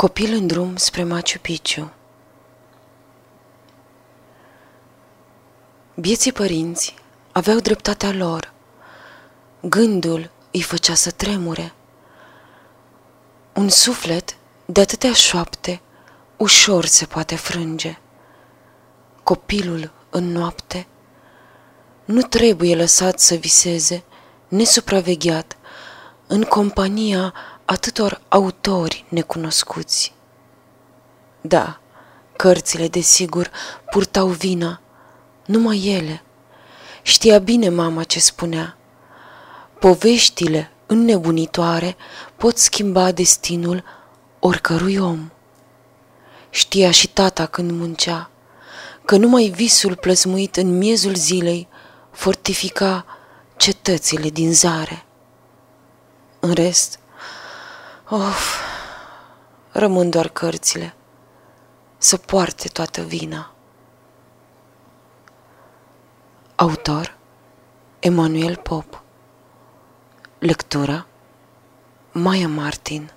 Copil în drum spre Machu Picchu Bieții părinți aveau dreptatea lor. Gândul îi făcea să tremure. Un suflet de atâtea șoapte ușor se poate frânge. Copilul în noapte nu trebuie lăsat să viseze, nesupravegheat, în compania atâtor autori necunoscuți. Da, cărțile, desigur, purtau vina, numai ele. Știa bine mama ce spunea. Poveștile înnebunitoare pot schimba destinul oricărui om. Știa și tata când muncea, că numai visul plăsmuit în miezul zilei fortifica cetățile din zare. În rest, of, rămân doar cărțile, să poarte toată vina. Autor Emanuel Pop. Lectura Maya Martin